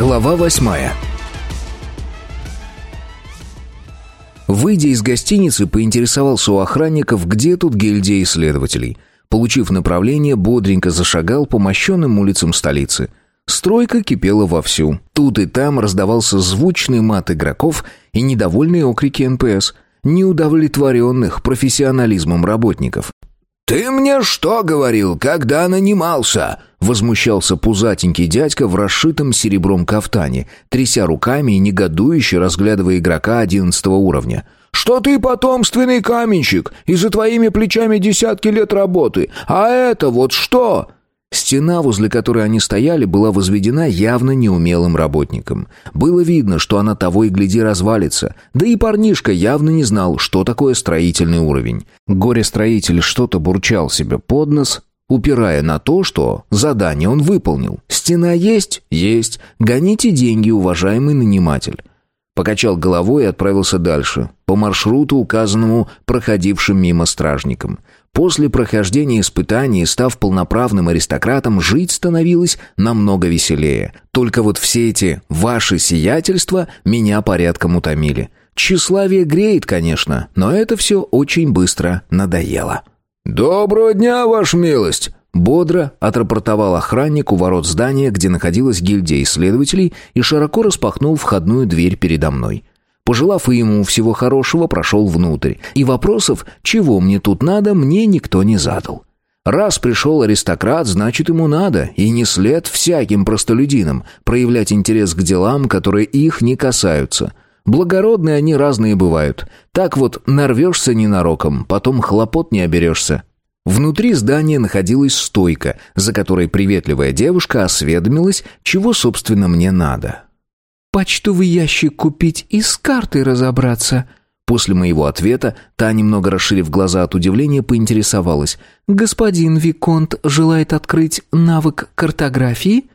Глава восьмая Выйдя из гостиницы, поинтересовался у охранников, где тут гильдия исследователей. Получив направление, бодренько зашагал по мощенным улицам столицы. Стройка кипела вовсю. Тут и там раздавался звучный мат игроков и недовольные окрики НПС, неудовлетворенных профессионализмом работников. «Ты мне что говорил, когда нанимался?» Возмущался пузатенький дядька в расшитом серебром кафтане, тряся руками и негодующе разглядывая игрока одиннадцатого уровня. «Что ты потомственный каменщик, и за твоими плечами десятки лет работы, а это вот что?» Стена, возле которой они стояли, была возведена явно неумелым работником. Было видно, что она того и гляди развалится. Да и парнишка явно не знал, что такое строительный уровень. Горе-строитель что-то бурчал себе под нос, упирая на то, что задание он выполнил. Стена есть? Есть. Гоните деньги, уважаемый наниматель. Покачал головой и отправился дальше, по маршруту, указанному проходившим мимо стражникам. После прохождения испытаний, став полноправным аристократом, жить становилось намного веселее. Только вот все эти «ваши сиятельства» меня порядком утомили. Тщеславие греет, конечно, но это все очень быстро надоело. «Доброго дня, ваша милость!» Бодро отрапортовал охранник у ворот здания, где находилась гильдия исследователей, и широко распахнул входную дверь передо мной. Пожелав ему всего хорошего, прошел внутрь. И вопросов, чего мне тут надо, мне никто не задал. Раз пришел аристократ, значит ему надо, и не след всяким простолюдинам проявлять интерес к делам, которые их не касаются. Благородные они разные бывают. Так вот, нарвешься ненароком, потом хлопот не оберешься. Внутри здания находилась стойка, за которой приветливая девушка осведомилась, чего, собственно, мне надо. «Почтовый ящик купить и с картой разобраться», После моего ответа та, немного расширив глаза от удивления, поинтересовалась. «Господин Виконт желает открыть навык картографии?»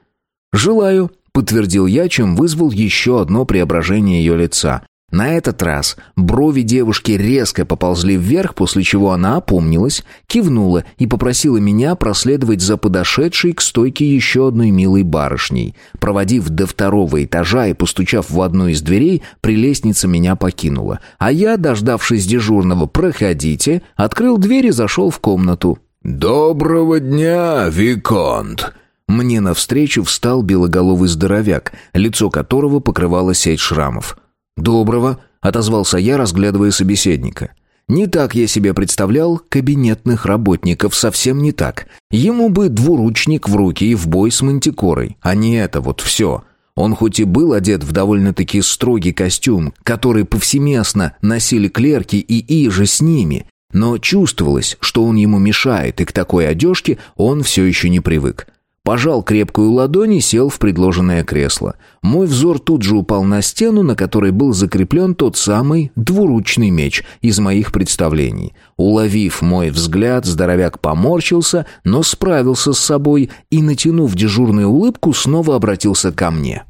«Желаю», подтвердил я, чем вызвал еще одно преображение ее лица. На этот раз брови девушки резко поползли вверх, после чего она опомнилась, кивнула и попросила меня проследовать за подошедшей к стойке еще одной милой барышней. Проводив до второго этажа и постучав в одну из дверей, прелестница меня покинула. А я, дождавшись дежурного «проходите», открыл дверь и зашел в комнату. «Доброго дня, Виконт!» Мне навстречу встал белоголовый здоровяк, лицо которого покрывало сеть шрамов. «Доброго», — отозвался я, разглядывая собеседника. «Не так я себе представлял кабинетных работников, совсем не так. Ему бы двуручник в руки и в бой с мантикорой, а не это вот все». Он хоть и был одет в довольно-таки строгий костюм, который повсеместно носили клерки и иже с ними, но чувствовалось, что он ему мешает, и к такой одежке он все еще не привык. Пожал крепкую ладонь и сел в предложенное кресло. Мой взор тут же упал на стену, на которой был закреплен тот самый двуручный меч из моих представлений. Уловив мой взгляд, здоровяк поморщился, но справился с собой и, натянув дежурную улыбку, снова обратился ко мне.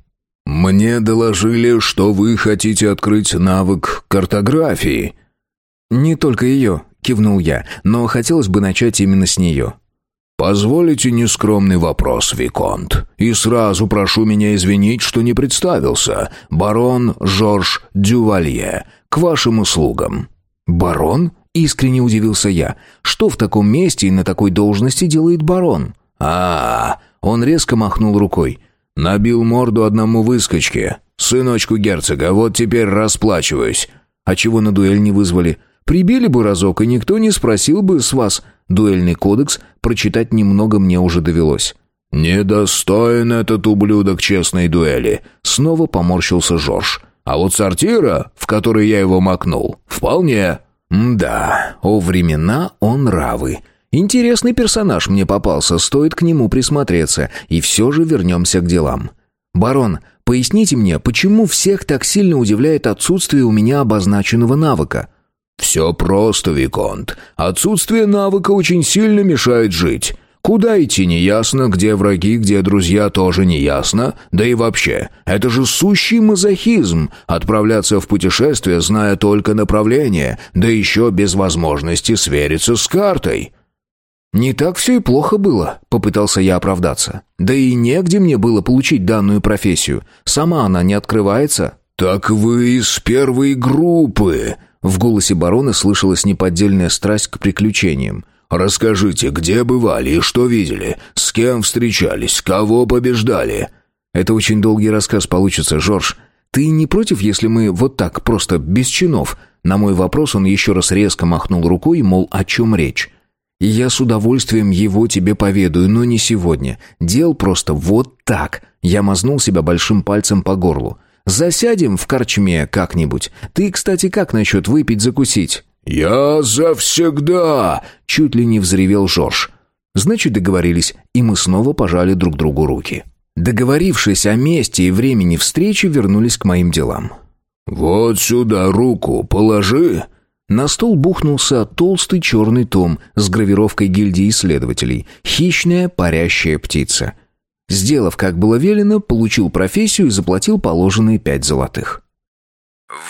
«Мне доложили, что вы хотите открыть навык картографии». «Не только ее», — кивнул я, — «но хотелось бы начать именно с нее». «Позволите нескромный вопрос, Виконт, и сразу прошу меня извинить, что не представился. Барон Жорж Дювалье, к вашим услугам». «Барон?» — искренне удивился я. «Что в таком месте и на такой должности делает барон?» а, -а, -а Он резко махнул рукой. «Набил морду одному выскочке. Сыночку герцога, вот теперь расплачиваюсь». «А чего на дуэль не вызвали?» Прибили бы разок, и никто не спросил бы с вас. Дуэльный кодекс прочитать немного мне уже довелось». «Недостоин этот ублюдок честной дуэли», — снова поморщился Жорж. «А вот сортира, в который я его макнул, вполне». «Да, о времена он равы. Интересный персонаж мне попался, стоит к нему присмотреться, и все же вернемся к делам. Барон, поясните мне, почему всех так сильно удивляет отсутствие у меня обозначенного навыка?» «Все просто, Виконт. Отсутствие навыка очень сильно мешает жить. Куда идти неясно, где враги, где друзья тоже неясно. Да и вообще, это же сущий мазохизм — отправляться в путешествие, зная только направление, да еще без возможности свериться с картой». «Не так все и плохо было», — попытался я оправдаться. «Да и негде мне было получить данную профессию. Сама она не открывается». «Так вы из первой группы», — в голосе барона слышалась неподдельная страсть к приключениям. «Расскажите, где бывали и что видели? С кем встречались? Кого побеждали?» «Это очень долгий рассказ получится, Жорж. Ты не против, если мы вот так, просто без чинов?» На мой вопрос он еще раз резко махнул рукой, мол, о чем речь. Я с удовольствием его тебе поведаю, но не сегодня. Дел просто вот так. Я мазнул себя большим пальцем по горлу. Засядем в корчме как-нибудь. Ты, кстати, как насчет выпить закусить? Я завсегда, чуть ли не взревел Жорж. Значит, договорились, и мы снова пожали друг другу руки. Договорившись о месте и времени встречи, вернулись к моим делам. Вот сюда руку положи, на стол бухнулся толстый черный том с гравировкой гильдии исследователей «Хищная парящая птица». Сделав, как было велено, получил профессию и заплатил положенные пять золотых.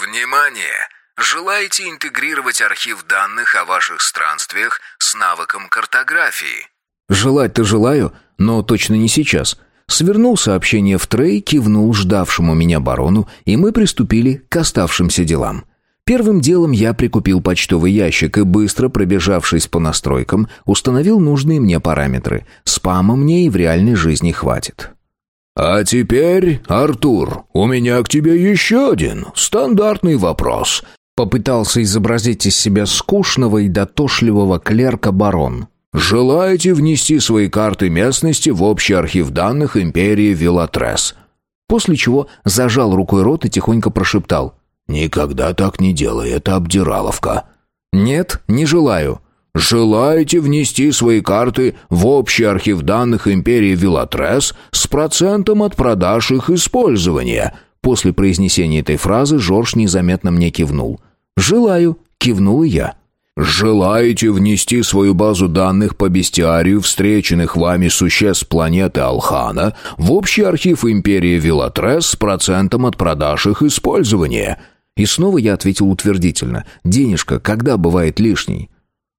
«Внимание! Желаете интегрировать архив данных о ваших странствиях с навыком картографии?» «Желать-то желаю, но точно не сейчас». Свернул сообщение в трей, кивнул ждавшему меня барону, и мы приступили к оставшимся делам. Первым делом я прикупил почтовый ящик и, быстро пробежавшись по настройкам, установил нужные мне параметры. Спама мне и в реальной жизни хватит. «А теперь, Артур, у меня к тебе еще один стандартный вопрос», попытался изобразить из себя скучного и дотошливого клерка барон. «Желаете внести свои карты местности в общий архив данных империи Вилатрес?» После чего зажал рукой рот и тихонько прошептал – «Никогда так не делай, это обдираловка». «Нет, не желаю». «Желаете внести свои карты в общий архив данных империи Вилатрес с процентом от продаж их использования?» После произнесения этой фразы Жорж незаметно мне кивнул. «Желаю», — кивнул я. «Желаете внести свою базу данных по бестиарию встреченных вами существ планеты Алхана в общий архив империи Вилатрес с процентом от продаж их использования?» И снова я ответил утвердительно. «Денежка когда бывает лишней?»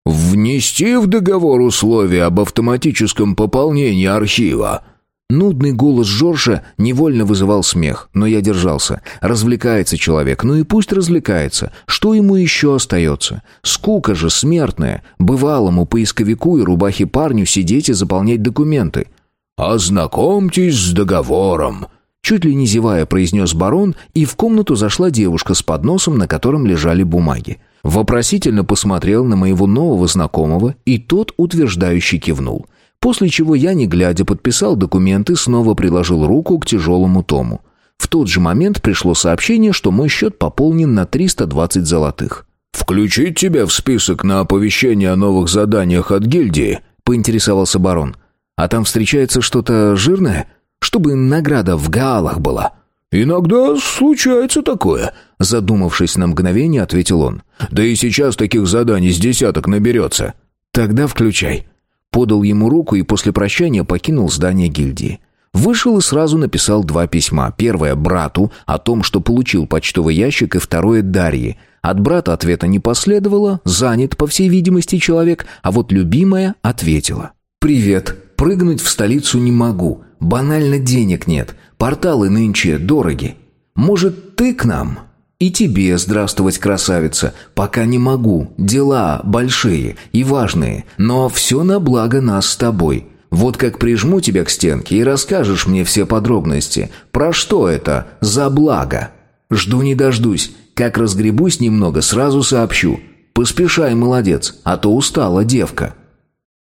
«Внести в договор условия об автоматическом пополнении архива». Нудный голос Жоржа невольно вызывал смех, но я держался. Развлекается человек, ну и пусть развлекается. Что ему еще остается? Скука же смертная. Бывалому поисковику и рубахе парню сидеть и заполнять документы. «Ознакомьтесь с договором», Чуть ли не зевая, произнес барон, и в комнату зашла девушка с подносом, на котором лежали бумаги. Вопросительно посмотрел на моего нового знакомого, и тот утверждающе кивнул. После чего я, не глядя, подписал документы, снова приложил руку к тяжелому тому. В тот же момент пришло сообщение, что мой счет пополнен на 320 золотых. «Включить тебя в список на оповещение о новых заданиях от гильдии?» — поинтересовался барон. «А там встречается что-то жирное?» Чтобы награда в галах была». «Иногда случается такое», — задумавшись на мгновение, ответил он. «Да и сейчас таких заданий с десяток наберется». «Тогда включай». Подал ему руку и после прощания покинул здание гильдии. Вышел и сразу написал два письма. Первое брату о том, что получил почтовый ящик, и второе Дарье. От брата ответа не последовало, занят, по всей видимости, человек, а вот любимая ответила. «Привет. Прыгнуть в столицу не могу. Банально денег нет. Порталы нынче дороги. Может, ты к нам? И тебе здравствовать, красавица. Пока не могу. Дела большие и важные, но все на благо нас с тобой. Вот как прижму тебя к стенке и расскажешь мне все подробности. Про что это? За благо. Жду не дождусь. Как разгребусь немного, сразу сообщу. Поспешай, молодец, а то устала девка.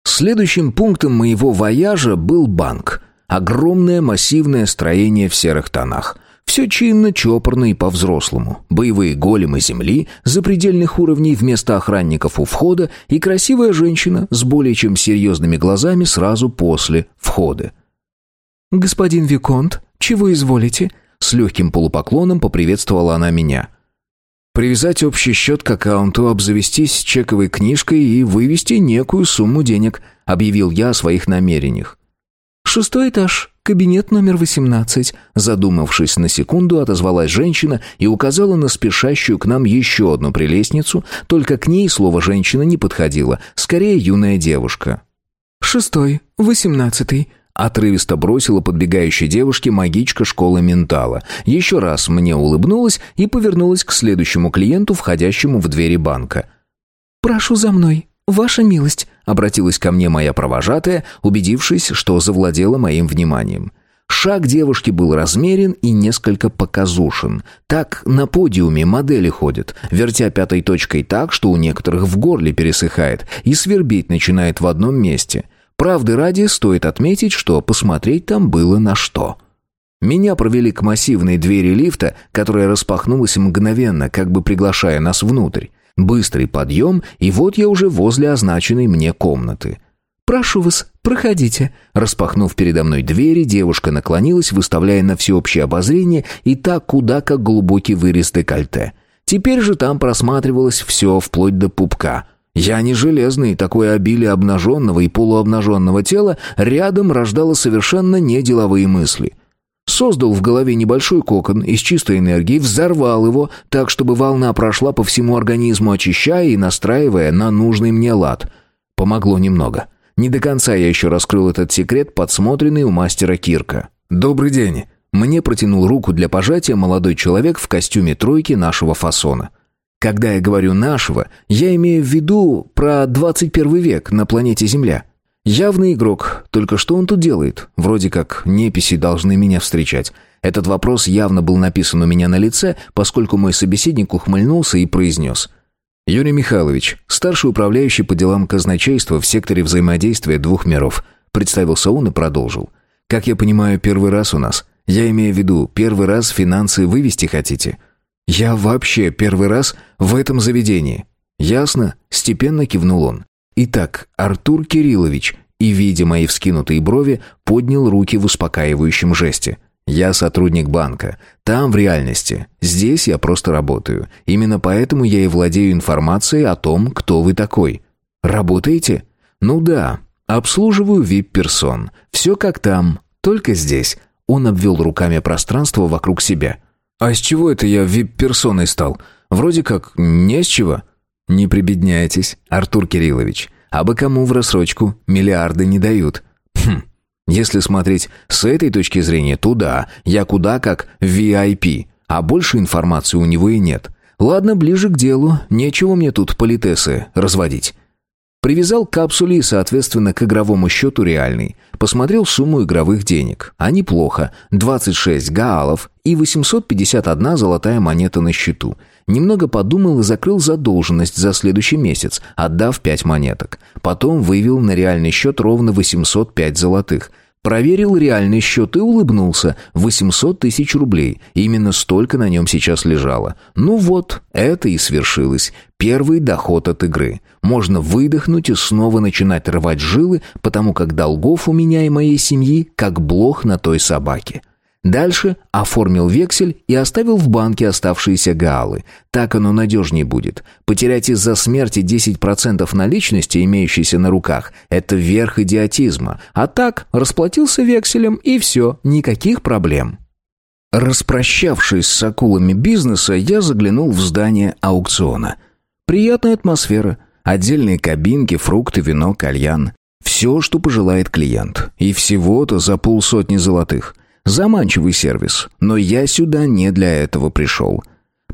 Следующим пунктом моего вояжа был банк. Огромное массивное строение в серых тонах. Все чинно, чопорно и по-взрослому. Боевые големы земли, запредельных уровней вместо охранников у входа и красивая женщина с более чем серьезными глазами сразу после входа. «Господин Виконт, чего изволите?» С легким полупоклоном поприветствовала она меня. «Привязать общий счет к аккаунту, обзавестись чековой книжкой и вывести некую сумму денег», объявил я о своих намерениях. «Шестой этаж, кабинет номер восемнадцать», задумавшись на секунду, отозвалась женщина и указала на спешащую к нам еще одну прелестницу, только к ней слово «женщина» не подходило, скорее юная девушка. «Шестой, восемнадцатый». Отрывисто бросила подбегающей девушке магичка школы ментала. Еще раз мне улыбнулась и повернулась к следующему клиенту, входящему в двери банка. «Прошу за мной, ваша милость», — обратилась ко мне моя провожатая, убедившись, что завладела моим вниманием. Шаг девушки был размерен и несколько показушен. Так на подиуме модели ходят, вертя пятой точкой так, что у некоторых в горле пересыхает и свербить начинает в одном месте. Правды ради стоит отметить, что посмотреть там было на что. Меня провели к массивной двери лифта, которая распахнулась мгновенно, как бы приглашая нас внутрь. Быстрый подъем, и вот я уже возле означенной мне комнаты. «Прошу вас, проходите». Распахнув передо мной двери, девушка наклонилась, выставляя на всеобщее обозрение и так куда как глубокий вырез декольте. Теперь же там просматривалось все, вплоть до пупка. Я не железный, такое обилие обнаженного и полуобнаженного тела рядом рождало совершенно неделовые мысли. Создал в голове небольшой кокон из чистой энергии, взорвал его так, чтобы волна прошла по всему организму, очищая и настраивая на нужный мне лад. Помогло немного. Не до конца я еще раскрыл этот секрет, подсмотренный у мастера Кирка. «Добрый день». Мне протянул руку для пожатия молодой человек в костюме тройки нашего фасона. Когда я говорю «нашего», я имею в виду про 21 век на планете Земля. Явный игрок, только что он тут делает? Вроде как неписи должны меня встречать. Этот вопрос явно был написан у меня на лице, поскольку мой собеседник ухмыльнулся и произнес – Юрий Михайлович, старший управляющий по делам казначейства в секторе взаимодействия двух миров, представился он и продолжил. Как я понимаю, первый раз у нас. Я имею в виду, первый раз финансы вывести хотите? Я вообще первый раз в этом заведении. Ясно? Степенно кивнул он. Итак, Артур Кириллович, и видя мои вскинутые брови, поднял руки в успокаивающем жесте. Я сотрудник банка. Там в реальности. Здесь я просто работаю. Именно поэтому я и владею информацией о том, кто вы такой. Работаете? Ну да. Обслуживаю VIP-персон. Все как там, только здесь. Он обвел руками пространство вокруг себя. А с чего это я VIP-персоной стал? Вроде как не с чего. Не прибедняйтесь, Артур Кириллович. А бы кому в рассрочку миллиарды не дают. Хм. Если смотреть с этой точки зрения, то да, я куда как VIP, а больше информации у него и нет. Ладно, ближе к делу, нечего мне тут политесы разводить. Привязал к капсуле и, соответственно, к игровому счету реальный. Посмотрел сумму игровых денег. А неплохо. 26 гаалов и 851 золотая монета на счету. Немного подумал и закрыл задолженность за следующий месяц, отдав 5 монеток. Потом вывел на реальный счет ровно 805 золотых – Проверил реальный счет и улыбнулся. 800 тысяч рублей. Именно столько на нем сейчас лежало. Ну вот, это и свершилось. Первый доход от игры. Можно выдохнуть и снова начинать рвать жилы, потому как долгов у меня и моей семьи, как блох на той собаке. Дальше оформил вексель и оставил в банке оставшиеся гаалы. Так оно надежнее будет. Потерять из-за смерти 10% наличности, имеющейся на руках, это верх идиотизма. А так, расплатился векселем и все, никаких проблем. Распрощавшись с акулами бизнеса, я заглянул в здание аукциона. Приятная атмосфера. Отдельные кабинки, фрукты, вино, кальян. Все, что пожелает клиент. И всего-то за полсотни золотых. Заманчивый сервис, но я сюда не для этого пришел.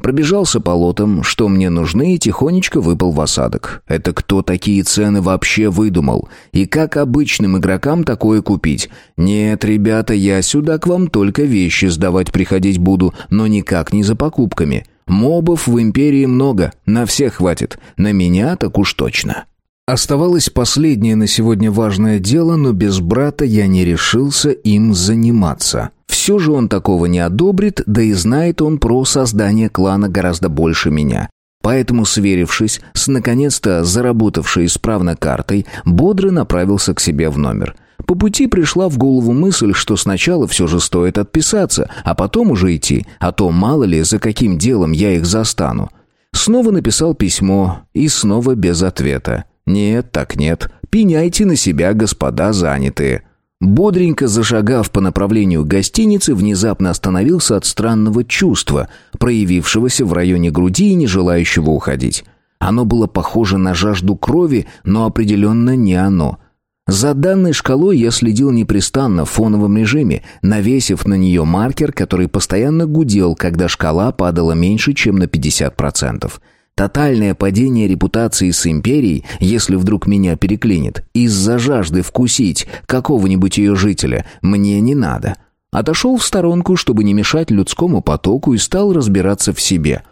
Пробежался по лотам, что мне нужны, и тихонечко выпал в осадок. Это кто такие цены вообще выдумал? И как обычным игрокам такое купить? Нет, ребята, я сюда к вам только вещи сдавать приходить буду, но никак не за покупками. Мобов в империи много, на всех хватит. На меня так уж точно. Оставалось последнее на сегодня важное дело, но без брата я не решился им заниматься. Все же он такого не одобрит, да и знает он про создание клана гораздо больше меня. Поэтому, сверившись с наконец-то заработавшей исправно картой, бодро направился к себе в номер. По пути пришла в голову мысль, что сначала все же стоит отписаться, а потом уже идти, а то мало ли за каким делом я их застану. Снова написал письмо и снова без ответа. Нет, так нет. Пеняйте на себя, господа занятые. Бодренько зашагав по направлению гостиницы, внезапно остановился от странного чувства, проявившегося в районе груди и не желающего уходить. Оно было похоже на жажду крови, но определенно не оно. За данной шкалой я следил непрестанно в фоновом режиме, навесив на нее маркер, который постоянно гудел, когда шкала падала меньше, чем на 50%. Тотальное падение репутации с империей, если вдруг меня переклинит, из-за жажды вкусить какого-нибудь ее жителя, мне не надо. Отошел в сторонку, чтобы не мешать людскому потоку, и стал разбираться в себе.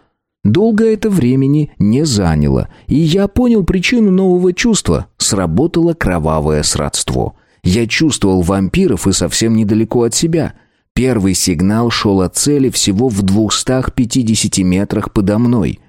Долго это времени не заняло, и я понял причину нового чувства. Сработало кровавое сродство. Я чувствовал вампиров и совсем недалеко от себя. Первый сигнал шел от цели всего в 250 метрах подо мной.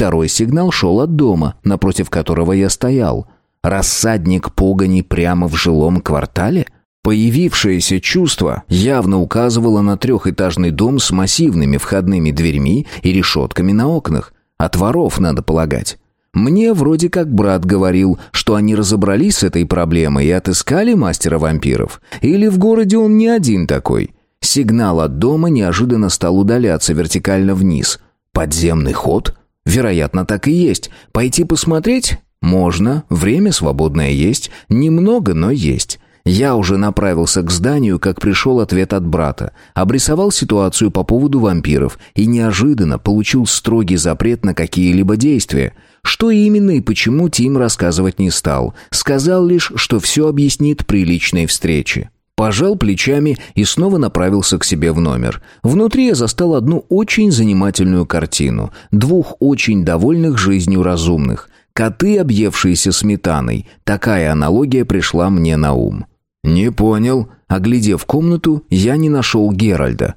Второй сигнал шел от дома, напротив которого я стоял. Рассадник погони прямо в жилом квартале — Появившееся чувство явно указывало на трехэтажный дом с массивными входными дверьми и решетками на окнах. От воров, надо полагать. Мне вроде как брат говорил, что они разобрались с этой проблемой и отыскали мастера вампиров. Или в городе он не один такой. Сигнал от дома неожиданно стал удаляться вертикально вниз. Подземный ход? Вероятно, так и есть. Пойти посмотреть? Можно. Время свободное есть. Немного, но есть. Я уже направился к зданию, как пришел ответ от брата. Обрисовал ситуацию по поводу вампиров и неожиданно получил строгий запрет на какие-либо действия. Что именно и почему Тим рассказывать не стал. Сказал лишь, что все объяснит при личной встрече. Пожал плечами и снова направился к себе в номер. Внутри я застал одну очень занимательную картину. Двух очень довольных жизнью разумных. Коты, объевшиеся сметаной. Такая аналогия пришла мне на ум. «Не понял». Оглядев комнату, я не нашел Геральда.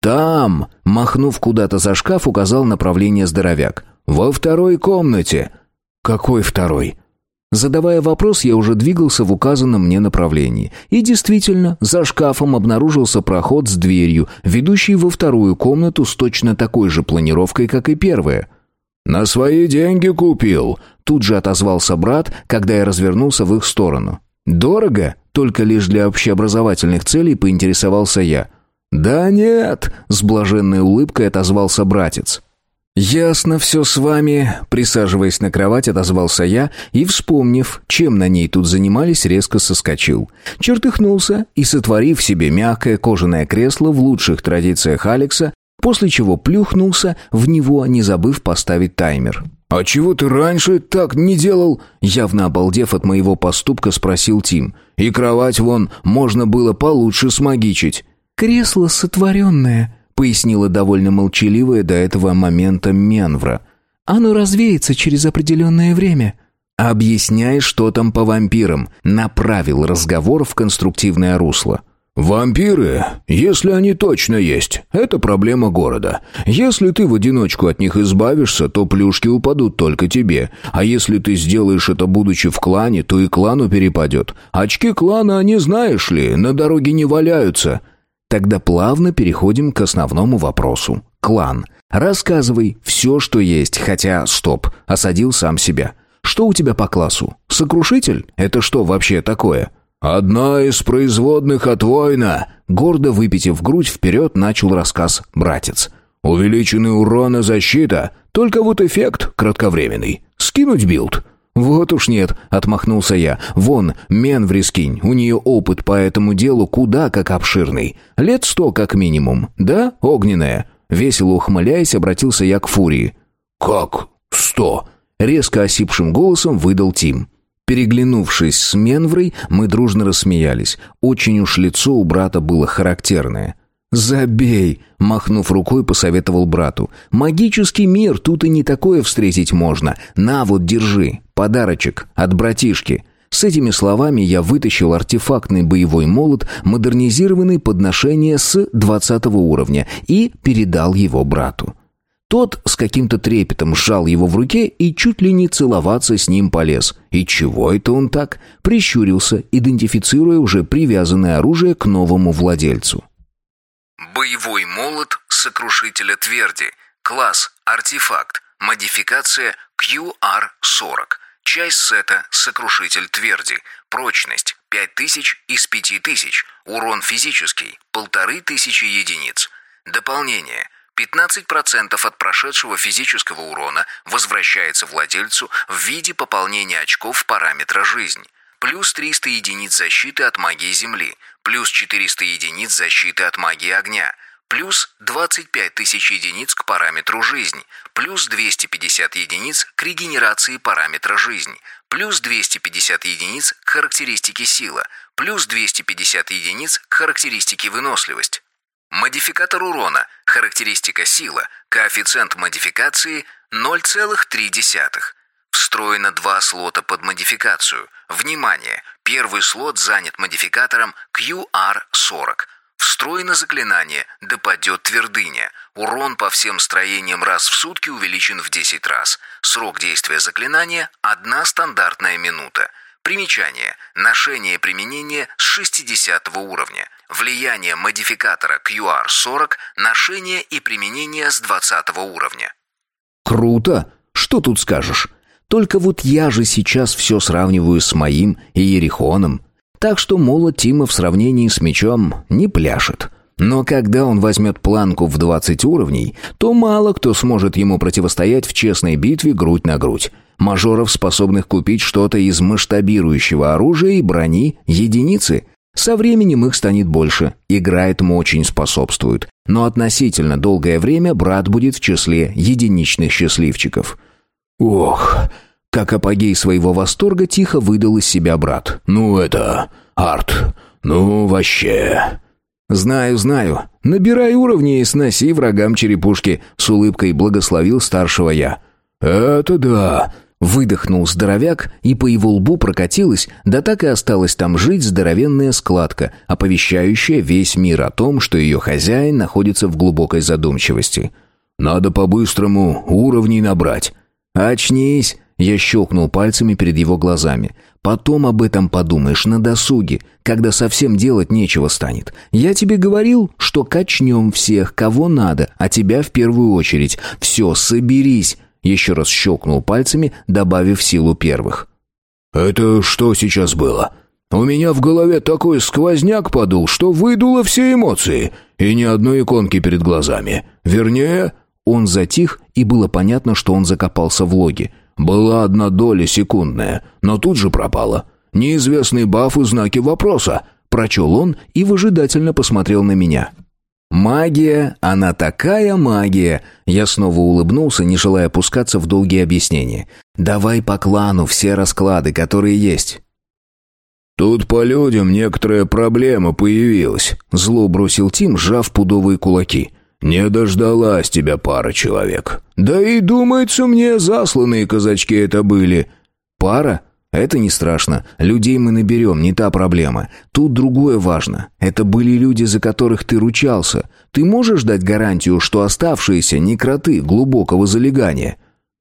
«Там!» — махнув куда-то за шкаф, указал направление здоровяк. «Во второй комнате». «Какой второй?» Задавая вопрос, я уже двигался в указанном мне направлении. И действительно, за шкафом обнаружился проход с дверью, ведущий во вторую комнату с точно такой же планировкой, как и первая. «На свои деньги купил», — тут же отозвался брат, когда я развернулся в их сторону. «Дорого?» Только лишь для общеобразовательных целей поинтересовался я. «Да нет», — с блаженной улыбкой отозвался братец. «Ясно все с вами», — присаживаясь на кровать, отозвался я и, вспомнив, чем на ней тут занимались, резко соскочил. Чертыхнулся и, сотворив себе мягкое кожаное кресло в лучших традициях Алекса, после чего плюхнулся в него, не забыв поставить таймер. «А чего ты раньше так не делал?» Явно обалдев от моего поступка, спросил Тим. «И кровать вон можно было получше смагичить». «Кресло сотворенное», — пояснила довольно молчаливая до этого момента Менвра. «Оно развеется через определенное время». «Объясняй, что там по вампирам», — направил разговор в конструктивное русло. «Вампиры, если они точно есть, это проблема города. Если ты в одиночку от них избавишься, то плюшки упадут только тебе. А если ты сделаешь это, будучи в клане, то и клану перепадет. Очки клана, они, знаешь ли, на дороге не валяются». Тогда плавно переходим к основному вопросу. Клан. Рассказывай все, что есть, хотя, стоп, осадил сам себя. Что у тебя по классу? Сокрушитель? Это что вообще такое?» «Одна из производных от воина!» Гордо выпитив грудь вперед, начал рассказ братец. «Увеличенный урон и защита, только вот эффект кратковременный. Скинуть билд?» «Вот уж нет», — отмахнулся я. «Вон, Менвре скинь, у нее опыт по этому делу куда как обширный. Лет сто как минимум, да, огненная?» Весело ухмыляясь, обратился я к Фурии. «Как сто?» — резко осипшим голосом выдал Тим. Переглянувшись с Менврой, мы дружно рассмеялись. Очень уж лицо у брата было характерное. «Забей!» — махнув рукой, посоветовал брату. «Магический мир, тут и не такое встретить можно. На вот, держи, подарочек от братишки». С этими словами я вытащил артефактный боевой молот, модернизированный под ношение с 20 уровня, и передал его брату. Тот с каким-то трепетом сжал его в руке и чуть ли не целоваться с ним полез. И чего это он так? Прищурился, идентифицируя уже привязанное оружие к новому владельцу. Боевой молот сокрушителя тверди. Класс артефакт. Модификация QR-40. Часть сета «Сокрушитель тверди». Прочность 5000 из 5000. Урон физический 1500 единиц. Дополнение. 15% от прошедшего физического урона возвращается владельцу в виде пополнения очков параметра «Жизнь». плюс 300 единиц защиты от магии Земли, плюс 400 единиц защиты от магии огня, плюс 25 тысяч единиц к параметру жизнь, плюс 250 единиц к регенерации параметра жизнь, плюс 250 единиц к характеристике сила, плюс 250 единиц к характеристике выносливость. Модификатор урона, характеристика сила, коэффициент модификации 0,3. Встроено два слота под модификацию. Внимание! Первый слот занят модификатором QR40. Встроено заклинание «Допадет твердыня». Урон по всем строениям раз в сутки увеличен в 10 раз. Срок действия заклинания – одна стандартная минута. Примечание. Ношение и применение с 60 уровня. Влияние модификатора QR40, ношение и применение с 20 уровня. Круто! Что тут скажешь? Только вот я же сейчас все сравниваю с моим и Ерихоном. Так что молот Тима в сравнении с мечом не пляшет. Но когда он возьмет планку в 20 уровней, то мало кто сможет ему противостоять в честной битве грудь на грудь. Мажоров, способных купить что-то из масштабирующего оружия и брони, единицы. Со временем их станет больше, игра этому очень способствует. Но относительно долгое время брат будет в числе единичных счастливчиков. Ох, как апогей своего восторга тихо выдал из себя брат. «Ну это... Арт... Ну вообще...» «Знаю, знаю. Набирай уровни и сноси врагам черепушки», — с улыбкой благословил старшего я. «Это да», — выдохнул здоровяк, и по его лбу прокатилась, да так и осталась там жить здоровенная складка, оповещающая весь мир о том, что ее хозяин находится в глубокой задумчивости. «Надо по-быстрому уровней набрать». «Очнись!» Я щелкнул пальцами перед его глазами. «Потом об этом подумаешь на досуге, когда совсем делать нечего станет. Я тебе говорил, что качнем всех, кого надо, а тебя в первую очередь. Все, соберись!» Еще раз щелкнул пальцами, добавив силу первых. «Это что сейчас было?» «У меня в голове такой сквозняк подул, что выдуло все эмоции, и ни одной иконки перед глазами. Вернее...» Он затих, и было понятно, что он закопался в логе – была одна доля секундная, но тут же пропала. Неизвестный баф и знаки вопроса. Прочел он и выжидательно посмотрел на меня. «Магия, она такая магия!» Я снова улыбнулся, не желая опускаться в долгие объяснения. «Давай по клану все расклады, которые есть». «Тут по людям некоторая проблема появилась», — зло бросил Тим, сжав пудовые кулаки. «Не дождалась тебя пара человек. Да и, думается мне, засланные казачки это были». «Пара? Это не страшно. Людей мы наберем, не та проблема. Тут другое важно. Это были люди, за которых ты ручался. Ты можешь дать гарантию, что оставшиеся не кроты глубокого залегания?»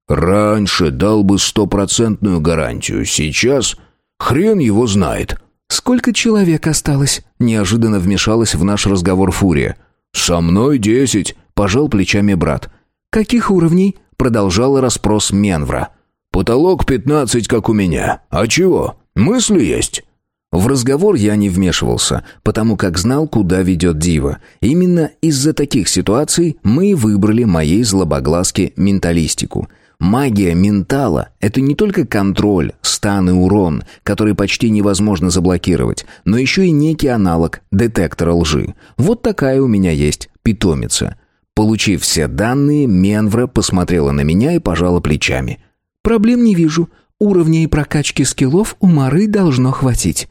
«Раньше дал бы стопроцентную гарантию. Сейчас хрен его знает». «Сколько человек осталось?» Неожиданно вмешалась в наш разговор Фурия. «Со мной десять», — пожал плечами брат. «Каких уровней?» — продолжал расспрос Менвра. «Потолок пятнадцать, как у меня. А чего? Мысли есть?» В разговор я не вмешивался, потому как знал, куда ведет Дива. Именно из-за таких ситуаций мы и выбрали моей злобоглазке менталистику — Магия ментала — это не только контроль, стан и урон, который почти невозможно заблокировать, но еще и некий аналог детектора лжи. Вот такая у меня есть питомица. Получив все данные, Менвра посмотрела на меня и пожала плечами. «Проблем не вижу. Уровней прокачки скиллов у Мары должно хватить».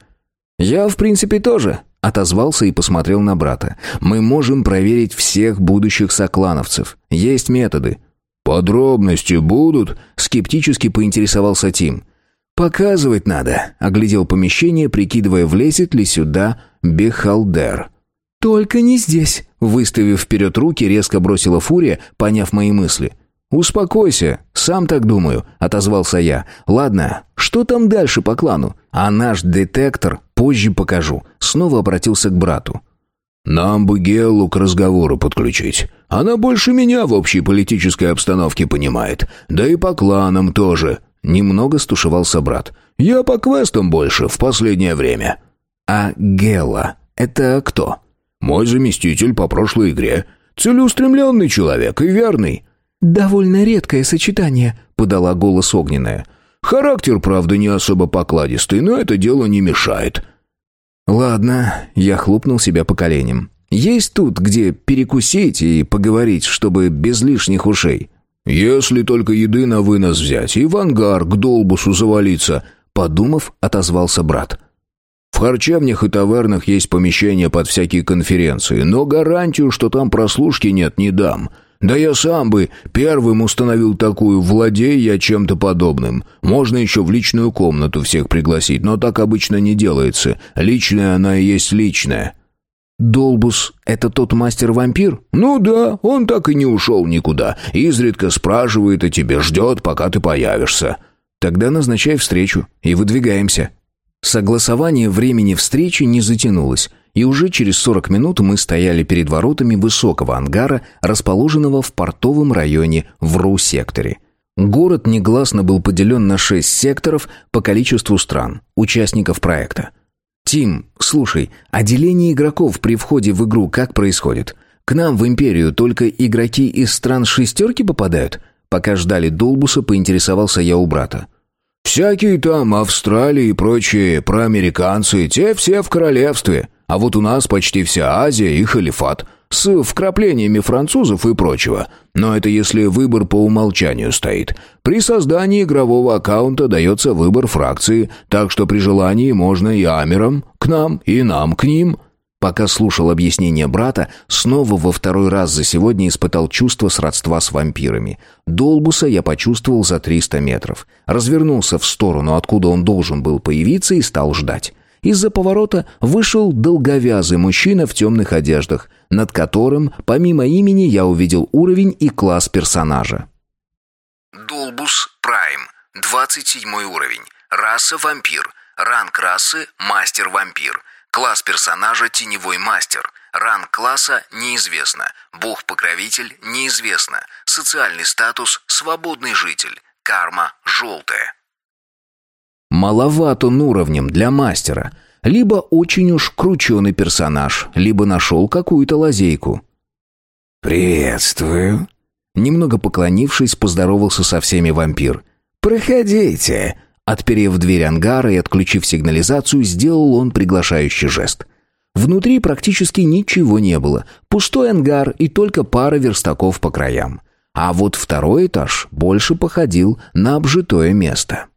«Я, в принципе, тоже», — отозвался и посмотрел на брата. «Мы можем проверить всех будущих соклановцев. Есть методы». «Подробности будут?» — скептически поинтересовался Тим. «Показывать надо», — оглядел помещение, прикидывая, влезет ли сюда Бехалдер. «Только не здесь», — выставив вперед руки, резко бросила Фурия, поняв мои мысли. «Успокойся, сам так думаю», — отозвался я. «Ладно, что там дальше по клану? А наш детектор позже покажу». Снова обратился к брату. «Нам бы Геллу к разговору подключить. Она больше меня в общей политической обстановке понимает. Да и по кланам тоже». Немного стушевался брат. «Я по квестам больше в последнее время». «А Гелла — это кто?» «Мой заместитель по прошлой игре. Целеустремленный человек и верный». «Довольно редкое сочетание», — подала голос огненная. Характер, правда, не особо покладистый, но это дело не мешает». «Ладно», — я хлопнул себя по коленям. «Есть тут, где перекусить и поговорить, чтобы без лишних ушей». «Если только еды на вынос взять и в ангар к долбусу завалиться», — подумав, отозвался брат. «В харчевнях и тавернах есть помещения под всякие конференции, но гарантию, что там прослушки нет, не дам. Да я сам бы первым установил такую, владея я чем-то подобным. Можно еще в личную комнату всех пригласить, но так обычно не делается. Личная она и есть личная». «Долбус — это тот мастер-вампир?» «Ну да, он так и не ушел никуда. Изредка спрашивает о тебе, ждет, пока ты появишься». «Тогда назначай встречу и выдвигаемся». Согласование времени встречи не затянулось, и уже через 40 минут мы стояли перед воротами высокого ангара, расположенного в портовом районе в Ру-секторе. Город негласно был поделен на шесть секторов по количеству стран, участников проекта. «Тим, слушай, а деление игроков при входе в игру как происходит? К нам в Империю только игроки из стран шестерки попадают?» Пока ждали Долбуса, поинтересовался я у брата. «Всякие там Австралии и прочие проамериканцы, те все в королевстве. А вот у нас почти вся Азия и халифат, с вкраплениями французов и прочего. Но это если выбор по умолчанию стоит. При создании игрового аккаунта дается выбор фракции, так что при желании можно и амерам к нам, и нам к ним». Пока слушал объяснение брата, снова во второй раз за сегодня испытал чувство сродства с вампирами. Долбуса я почувствовал за 300 метров. Развернулся в сторону, откуда он должен был появиться, и стал ждать. Из-за поворота вышел долговязый мужчина в темных одеждах, над которым, помимо имени, я увидел уровень и класс персонажа. Долбус Прайм, 27 уровень. Раса вампир. Ранг расы мастер-вампир. Класс персонажа «Теневой мастер». Ранг класса неизвестно. Бог-покровитель неизвестно. Социальный статус «Свободный житель». Карма «Желтая». Маловат он уровнем для мастера. Либо очень уж крученый персонаж, либо нашел какую-то лазейку. «Приветствую». Немного поклонившись, поздоровался со всеми вампир. «Проходите». Отперев дверь ангара и отключив сигнализацию, сделал он приглашающий жест. Внутри практически ничего не было. Пустой ангар и только пара верстаков по краям. А вот второй этаж больше походил на обжитое место.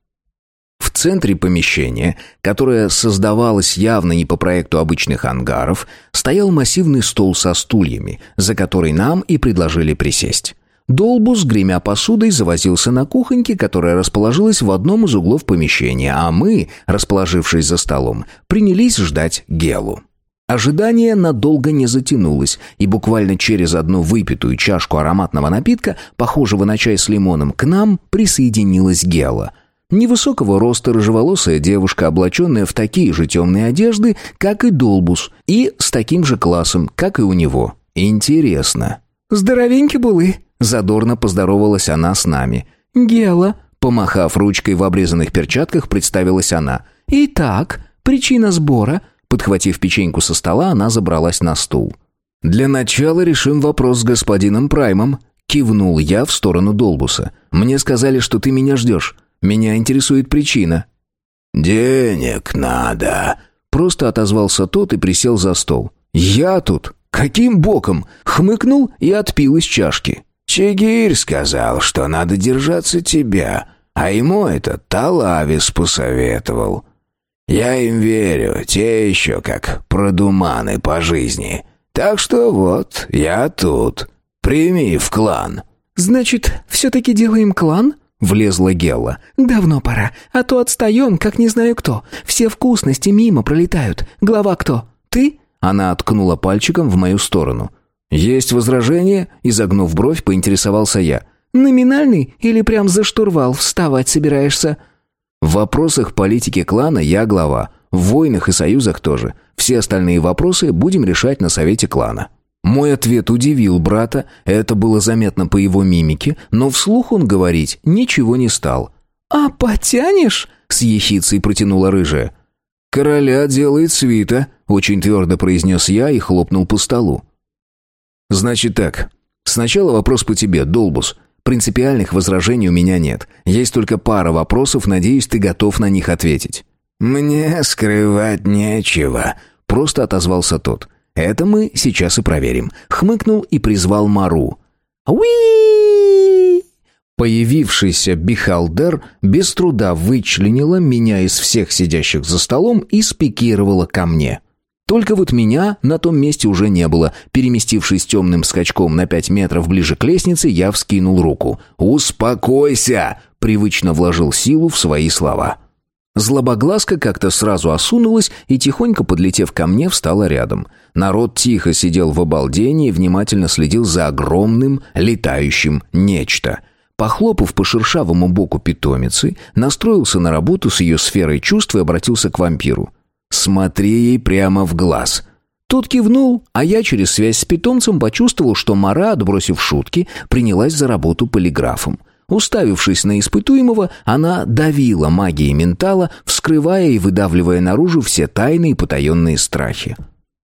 В центре помещения, которое создавалось явно не по проекту обычных ангаров, стоял массивный стол со стульями, за который нам и предложили присесть. Долбус, гремя посудой, завозился на кухоньке, которая расположилась в одном из углов помещения, а мы, расположившись за столом, принялись ждать Гелу. Ожидание надолго не затянулось, и буквально через одну выпитую чашку ароматного напитка, похожего на чай с лимоном, к нам присоединилась Гела. Невысокого роста рыжеволосая девушка, облаченная в такие же темные одежды, как и Долбус, и с таким же классом, как и у него. Интересно. «Здоровеньки булы!» Задорно поздоровалась она с нами. «Гела!» Помахав ручкой в обрезанных перчатках, представилась она. «Итак, причина сбора...» Подхватив печеньку со стола, она забралась на стул. «Для начала решим вопрос с господином Праймом», — кивнул я в сторону Долбуса. «Мне сказали, что ты меня ждешь. Меня интересует причина». «Денег надо», — просто отозвался тот и присел за стол. «Я тут? Каким боком?» — хмыкнул и отпил из чашки. «Чигирь сказал, что надо держаться тебя, а ему это Талавис посоветовал. Я им верю, те еще как продуманы по жизни. Так что вот, я тут. Прими в клан». «Значит, все-таки делаем клан?» — влезла Гелла. «Давно пора, а то отстаем, как не знаю кто. Все вкусности мимо пролетают. Глава кто? Ты?» Она откнула пальчиком в мою сторону. «Есть возражение?» — изогнув бровь, поинтересовался я. «Номинальный или прям за штурвал вставать собираешься?» В вопросах политики клана я глава, в войнах и союзах тоже. Все остальные вопросы будем решать на совете клана. Мой ответ удивил брата, это было заметно по его мимике, но вслух он говорить ничего не стал. «А потянешь?» — с ехицей протянула рыжая. «Короля делает свита», — очень твердо произнес я и хлопнул по столу. «Значит так. Сначала вопрос по тебе, Долбус. Принципиальных возражений у меня нет. Есть только пара вопросов, надеюсь, ты готов на них ответить». «Мне скрывать нечего», — просто отозвался тот. «Это мы сейчас и проверим». Хмыкнул и призвал Мару. «Уи!» Появившийся Бихалдер без труда вычленила меня из всех сидящих за столом и спикировала ко мне. Только вот меня на том месте уже не было. Переместившись темным скачком на пять метров ближе к лестнице, я вскинул руку. «Успокойся!» — привычно вложил силу в свои слова. Злобоглазка как-то сразу осунулась и, тихонько подлетев ко мне, встала рядом. Народ тихо сидел в обалдении и внимательно следил за огромным летающим нечто. Похлопав по шершавому боку питомицы, настроился на работу с ее сферой чувств и обратился к вампиру. «Смотри ей прямо в глаз». Тот кивнул, а я через связь с питомцем почувствовал, что Мара, отбросив шутки, принялась за работу полиграфом. Уставившись на испытуемого, она давила магией ментала, вскрывая и выдавливая наружу все тайные потаенные страхи.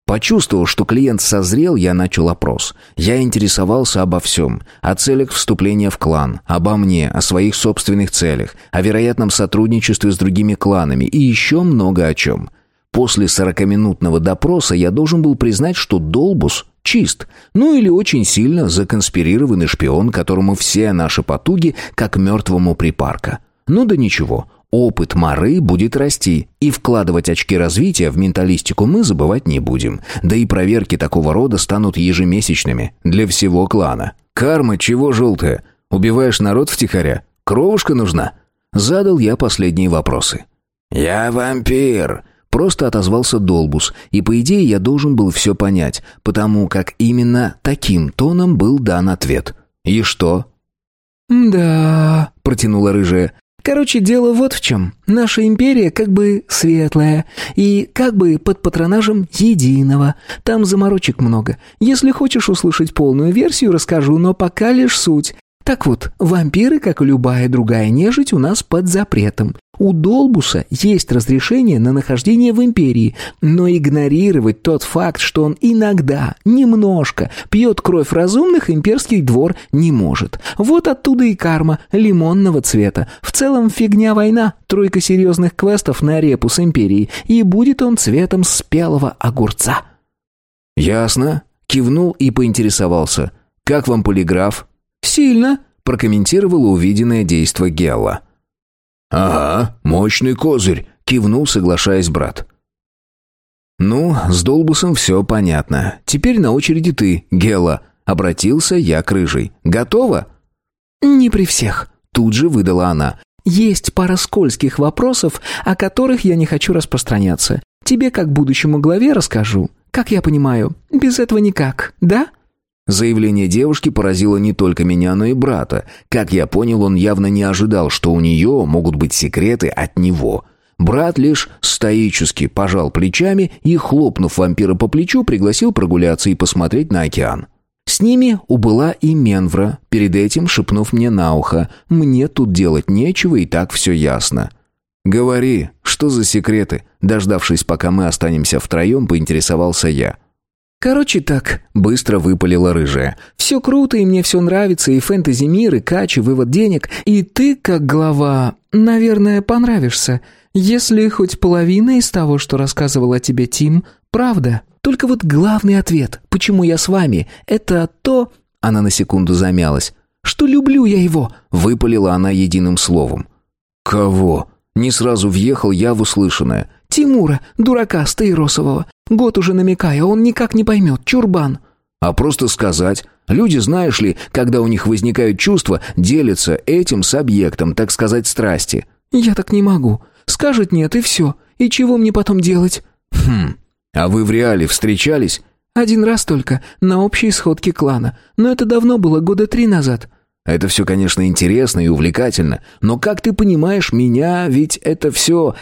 Почувствовав, что клиент созрел, я начал опрос. Я интересовался обо всем. О целях вступления в клан, обо мне, о своих собственных целях, о вероятном сотрудничестве с другими кланами и еще много о чем. После сорокаминутного допроса я должен был признать, что Долбус чист, ну или очень сильно законспирированный шпион, которому все наши потуги как мертвому припарка. Ну да ничего, опыт Мары будет расти, и вкладывать очки развития в менталистику мы забывать не будем. Да и проверки такого рода станут ежемесячными для всего клана. «Карма чего желтая? Убиваешь народ втихаря? Кровушка нужна?» Задал я последние вопросы. «Я вампир», Просто отозвался Долбус, и по идее я должен был все понять, потому как именно таким тоном был дан ответ. «И что?» «Да...» — протянула рыжая. «Короче, дело вот в чем. Наша империя как бы светлая и как бы под патронажем единого. Там заморочек много. Если хочешь услышать полную версию, расскажу, но пока лишь суть. Так вот, вампиры, как и любая другая нежить, у нас под запретом. У Долбуса есть разрешение на нахождение в империи, но игнорировать тот факт, что он иногда, немножко, пьет кровь разумных, имперский двор не может. Вот оттуда и карма лимонного цвета. В целом фигня война, тройка серьезных квестов на репу с империей, и будет он цветом спелого огурца. «Ясно», — кивнул и поинтересовался. «Как вам полиграф?» «Сильно», — прокомментировала увиденное действо Гелла. «Ага, мощный козырь», — кивнул, соглашаясь брат. «Ну, с Долбусом все понятно. Теперь на очереди ты, Гела», — обратился я к рыжей. «Готова?» «Не при всех», — тут же выдала она. «Есть пара скользких вопросов, о которых я не хочу распространяться. Тебе, как будущему главе, расскажу. Как я понимаю, без этого никак, да?» Заявление девушки поразило не только меня, но и брата. Как я понял, он явно не ожидал, что у нее могут быть секреты от него. Брат лишь стоически пожал плечами и, хлопнув вампира по плечу, пригласил прогуляться и посмотреть на океан. С ними убыла и Менвра, перед этим шепнув мне на ухо. «Мне тут делать нечего, и так все ясно». «Говори, что за секреты?» Дождавшись, пока мы останемся втроем, поинтересовался я. «Короче так», — быстро выпалила рыжая. «Все круто, и мне все нравится, и фэнтези-мир, и кач, и вывод денег. И ты, как глава, наверное, понравишься. Если хоть половина из того, что рассказывал о тебе Тим, правда. Только вот главный ответ, почему я с вами, это то...» Она на секунду замялась. «Что люблю я его», — выпалила она единым словом. «Кого?» Не сразу въехал я в услышанное. «Тимура, дурака Стаиросового. Год уже намекая, он никак не поймет, чурбан». А просто сказать. Люди, знаешь ли, когда у них возникают чувства, делятся этим с объектом, так сказать, страсти. «Я так не могу. Скажет нет, и все. И чего мне потом делать?» «Хм, а вы в реале встречались?» «Один раз только, на общей сходке клана. Но это давно было, года три назад». Это все, конечно, интересно и увлекательно, но, как ты понимаешь, меня ведь это все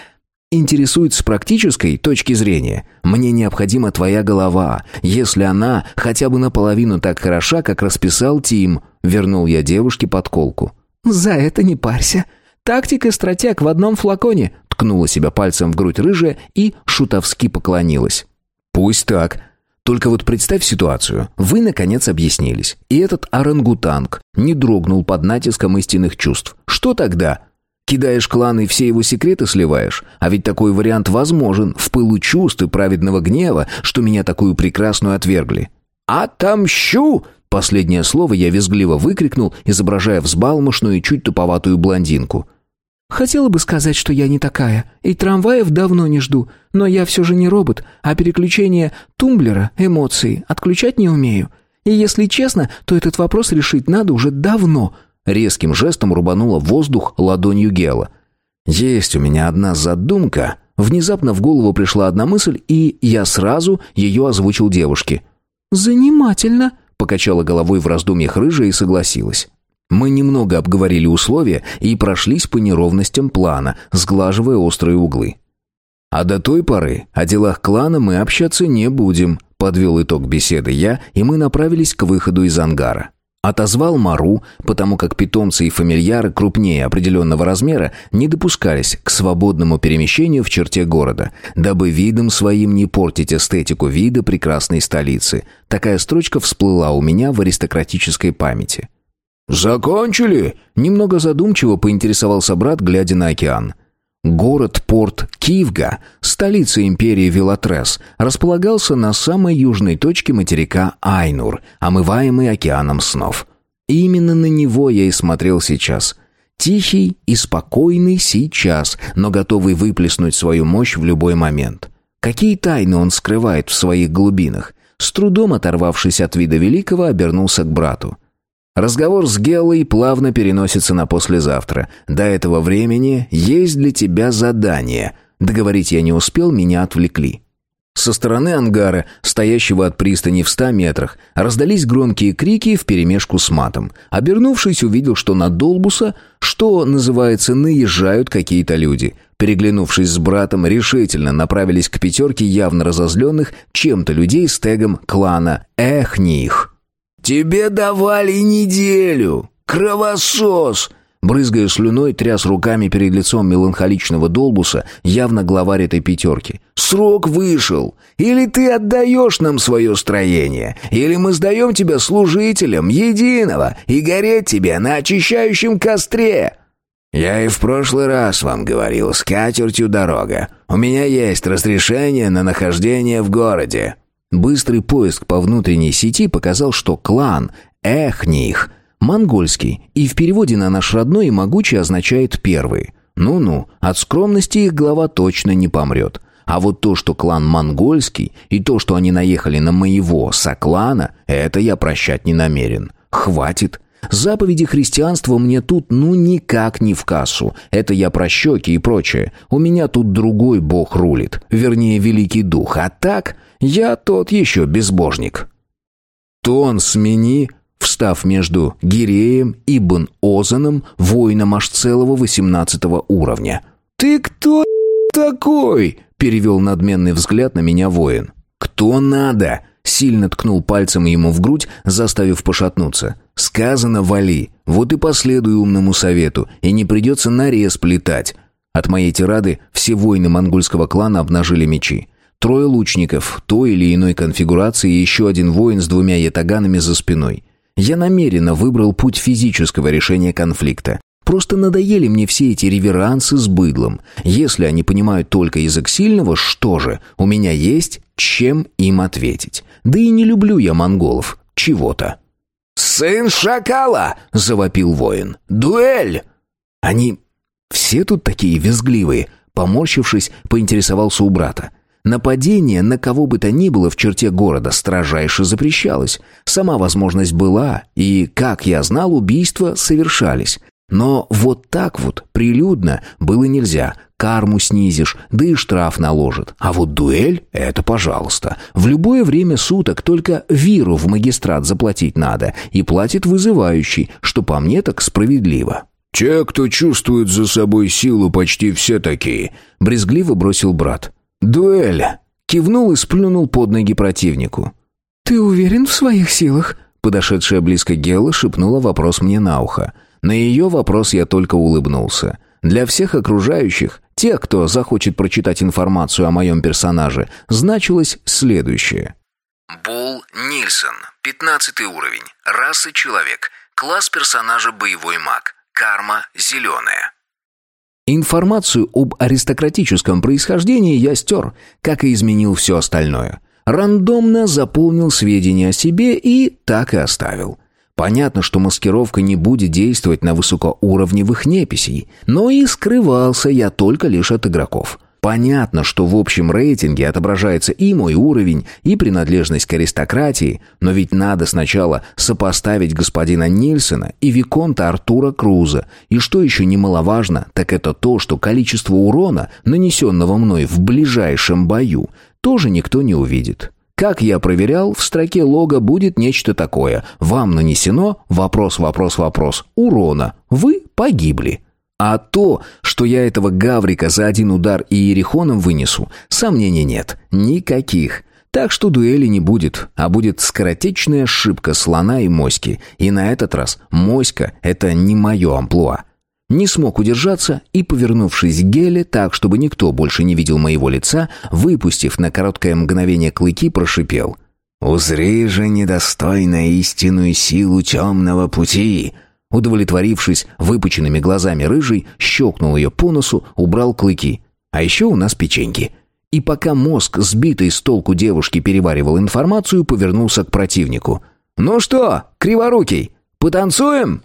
интересует с практической точки зрения. Мне необходима твоя голова. Если она хотя бы наполовину так хороша, как расписал Тим, вернул я девушке подколку. За это не парься. Тактика и стратег в одном флаконе, ткнула себя пальцем в грудь рыжая и шутовски поклонилась. Пусть так. Только вот представь ситуацию. Вы, наконец, объяснились. И этот орангутанг не дрогнул под натиском истинных чувств. Что тогда? Кидаешь клан и все его секреты сливаешь? А ведь такой вариант возможен в пылу чувств и праведного гнева, что меня такую прекрасную отвергли. «Отомщу!» Последнее слово я визгливо выкрикнул, изображая взбалмошную и чуть туповатую блондинку. «Хотела бы сказать, что я не такая, и трамваев давно не жду, но я все же не робот, а переключение тумблера, эмоции, отключать не умею. И если честно, то этот вопрос решить надо уже давно». Резким жестом рубанула воздух ладонью Гела. «Есть у меня одна задумка». Внезапно в голову пришла одна мысль, и я сразу ее озвучил девушке. «Занимательно», покачала головой в раздумьях рыжая и согласилась. Мы немного обговорили условия и прошлись по неровностям плана, сглаживая острые углы. А до той поры о делах клана мы общаться не будем, подвел итог беседы я, и мы направились к выходу из ангара. Отозвал Мару, потому как питомцы и фамильяры крупнее определенного размера не допускались к свободному перемещению в черте города, дабы видом своим не портить эстетику вида прекрасной столицы. Такая строчка всплыла у меня в аристократической памяти. «Закончили?» Немного задумчиво поинтересовался брат, глядя на океан. Город-порт Кивга, столица империи Велатрес, располагался на самой южной точке материка Айнур, омываемый океаном снов. И именно на него я и смотрел сейчас. Тихий и спокойный сейчас, но готовый выплеснуть свою мощь в любой момент. Какие тайны он скрывает в своих глубинах? С трудом оторвавшись от вида великого, обернулся к брату. Разговор с Геллой плавно переносится на послезавтра. До этого времени есть для тебя задание. Договорить я не успел, меня отвлекли. Со стороны ангара, стоящего от пристани в ста метрах, раздались громкие крики вперемешку с матом. Обернувшись, увидел, что на Долбуса, что называется, наезжают какие-то люди. Переглянувшись с братом, решительно направились к пятерке явно разозленных чем-то людей с тегом клана «Эхних». «Тебе давали неделю! Кровосос!» Брызгая слюной, тряс руками перед лицом меланхоличного долбуса, явно главарь этой пятерки. «Срок вышел! Или ты отдаешь нам свое строение, или мы сдаем тебя служителям единого и гореть тебе на очищающем костре!» «Я и в прошлый раз вам говорил, с катертью дорога. У меня есть разрешение на нахождение в городе». Быстрый поиск по внутренней сети показал, что клан Эхних монгольский и в переводе на наш родной и могучий означает «первый». Ну-ну, от скромности их глава точно не помрет. А вот то, что клан монгольский, и то, что они наехали на моего соклана, это я прощать не намерен. Хватит. Заповеди христианства мне тут ну никак не в кассу. Это я про щеки и прочее. У меня тут другой бог рулит. Вернее, великий дух. А так, я тот еще безбожник. Тон смени, встав между Гиреем и Бен Озаном, воином аж целого восемнадцатого уровня. «Ты кто такой?» — перевел надменный взгляд на меня воин. «Кто надо?» Сильно ткнул пальцем ему в грудь, заставив пошатнуться. «Сказано, вали. Вот и последуй умному совету, и не придется нарез плетать». От моей тирады все воины монгольского клана обнажили мечи. Трое лучников, той или иной конфигурации и еще один воин с двумя ятаганами за спиной. Я намеренно выбрал путь физического решения конфликта. Просто надоели мне все эти реверансы с быдлом. Если они понимают только язык сильного, что же, у меня есть чем им ответить. Да и не люблю я монголов. Чего-то. «Сын шакала!» — завопил воин. «Дуэль!» Они все тут такие визгливые. Поморщившись, поинтересовался у брата. Нападение на кого бы то ни было в черте города строжайше запрещалось. Сама возможность была, и, как я знал, убийства совершались. Но вот так вот, прилюдно, было нельзя. Карму снизишь, да и штраф наложат. А вот дуэль — это пожалуйста. В любое время суток только виру в магистрат заплатить надо. И платит вызывающий, что по мне так справедливо. «Те, кто чувствует за собой силу, почти все такие», — брезгливо бросил брат. «Дуэль!» — кивнул и сплюнул под ноги противнику. «Ты уверен в своих силах?» Подошедшая близко Гела шепнула вопрос мне на ухо. На ее вопрос я только улыбнулся. Для всех окружающих, тех, кто захочет прочитать информацию о моем персонаже, значилось следующее. Бол Нильсон, 15 уровень, раса человек, класс персонажа боевой маг, карма зеленая. Информацию об аристократическом происхождении я стер, как и изменил все остальное. Рандомно заполнил сведения о себе и так и оставил. Понятно, что маскировка не будет действовать на высокоуровневых неписей, но и скрывался я только лишь от игроков. Понятно, что в общем рейтинге отображается и мой уровень, и принадлежность к аристократии, но ведь надо сначала сопоставить господина Нильсона и Виконта Артура Круза. И что еще немаловажно, так это то, что количество урона, нанесенного мной в ближайшем бою, тоже никто не увидит. Как я проверял, в строке лога будет нечто такое. Вам нанесено вопрос, вопрос, вопрос урона. Вы погибли. А то, что я этого гаврика за один удар и ерехоном вынесу, сомнений нет. Никаких. Так что дуэли не будет, а будет скоротечная ошибка слона и моськи. И на этот раз моська — это не мое амплуа. Не смог удержаться и, повернувшись к Геле так, чтобы никто больше не видел моего лица, выпустив на короткое мгновение клыки, прошипел. «Узри же недостойно истинную силу темного пути!» Удовлетворившись выпученными глазами рыжий, щелкнул ее по носу, убрал клыки. «А еще у нас печеньки». И пока мозг, сбитый с толку девушки, переваривал информацию, повернулся к противнику. «Ну что, криворукий, потанцуем?»